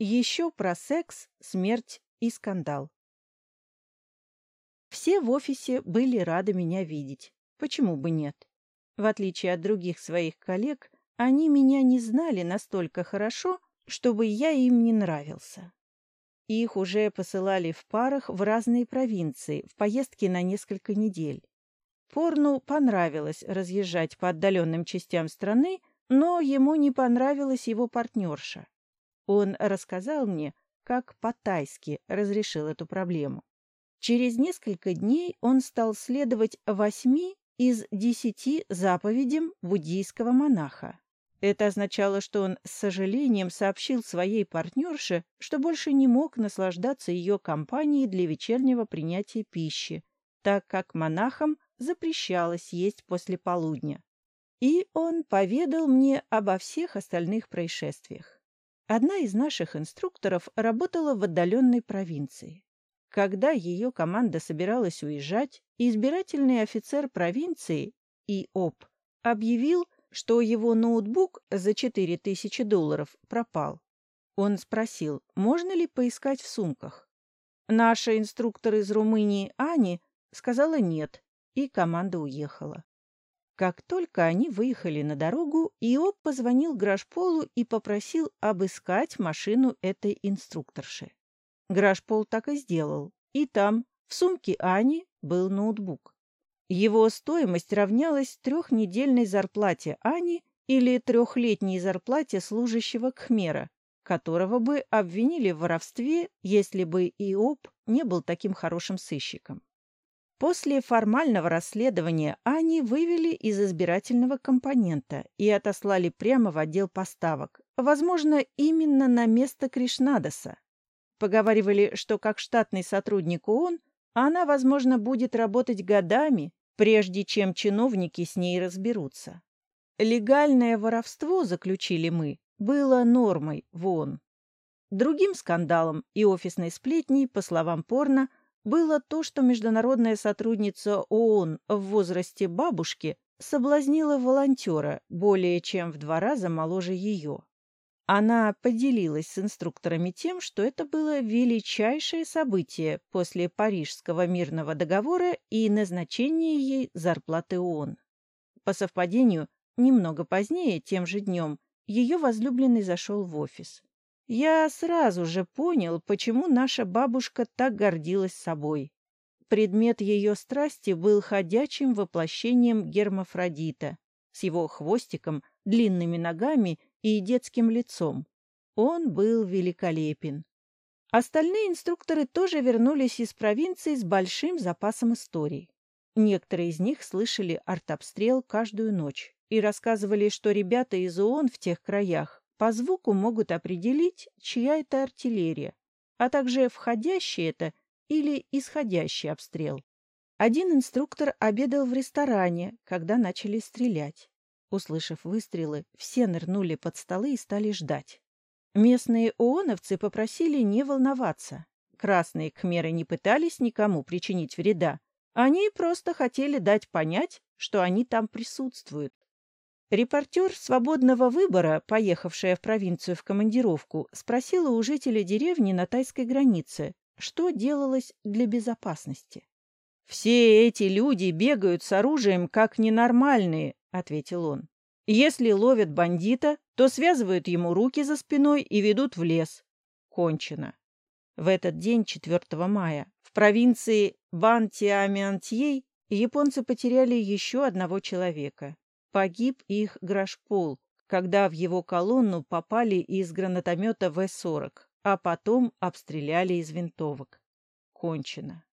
Еще про секс, смерть и скандал. Все в офисе были рады меня видеть. Почему бы нет? В отличие от других своих коллег, они меня не знали настолько хорошо, чтобы я им не нравился. Их уже посылали в парах в разные провинции, в поездки на несколько недель. Порну понравилось разъезжать по отдаленным частям страны, но ему не понравилась его партнерша. Он рассказал мне, как по-тайски разрешил эту проблему. Через несколько дней он стал следовать восьми из десяти заповедям буддийского монаха. Это означало, что он с сожалением сообщил своей партнерше, что больше не мог наслаждаться ее компанией для вечернего принятия пищи, так как монахам запрещалось есть после полудня. И он поведал мне обо всех остальных происшествиях. Одна из наших инструкторов работала в отдаленной провинции. Когда ее команда собиралась уезжать, избирательный офицер провинции, ИОП, объявил, что его ноутбук за 4000 долларов пропал. Он спросил, можно ли поискать в сумках. Наша инструктор из Румынии Ани сказала нет, и команда уехала. Как только они выехали на дорогу, Иоб позвонил Грашполу и попросил обыскать машину этой инструкторши. Грашпол так и сделал. И там, в сумке Ани, был ноутбук. Его стоимость равнялась трехнедельной зарплате Ани или трехлетней зарплате служащего Кхмера, которого бы обвинили в воровстве, если бы Иоб не был таким хорошим сыщиком. После формального расследования Ани вывели из избирательного компонента и отослали прямо в отдел поставок, возможно, именно на место Кришнадаса. Поговаривали, что как штатный сотрудник ООН она, возможно, будет работать годами, прежде чем чиновники с ней разберутся. Легальное воровство, заключили мы, было нормой в ООН. Другим скандалом и офисной сплетней, по словам Порно, было то, что международная сотрудница ООН в возрасте бабушки соблазнила волонтера более чем в два раза моложе ее. Она поделилась с инструкторами тем, что это было величайшее событие после Парижского мирного договора и назначения ей зарплаты ООН. По совпадению, немного позднее, тем же днем, ее возлюбленный зашел в офис. Я сразу же понял, почему наша бабушка так гордилась собой. Предмет ее страсти был ходячим воплощением гермафродита с его хвостиком, длинными ногами и детским лицом. Он был великолепен. Остальные инструкторы тоже вернулись из провинции с большим запасом историй. Некоторые из них слышали артобстрел каждую ночь и рассказывали, что ребята из ООН в тех краях по звуку могут определить, чья это артиллерия, а также входящий это или исходящий обстрел. Один инструктор обедал в ресторане, когда начали стрелять. Услышав выстрелы, все нырнули под столы и стали ждать. Местные ооновцы попросили не волноваться. Красные кхмеры не пытались никому причинить вреда. Они просто хотели дать понять, что они там присутствуют. Репортер «Свободного выбора», поехавшая в провинцию в командировку, спросила у жителей деревни на тайской границе, что делалось для безопасности. «Все эти люди бегают с оружием как ненормальные», — ответил он. «Если ловят бандита, то связывают ему руки за спиной и ведут в лес. Кончено». В этот день, 4 мая, в провинции Бантиамиантьей японцы потеряли еще одного человека Погиб их Грашпол, когда в его колонну попали из гранатомета В-40, а потом обстреляли из винтовок. Кончено.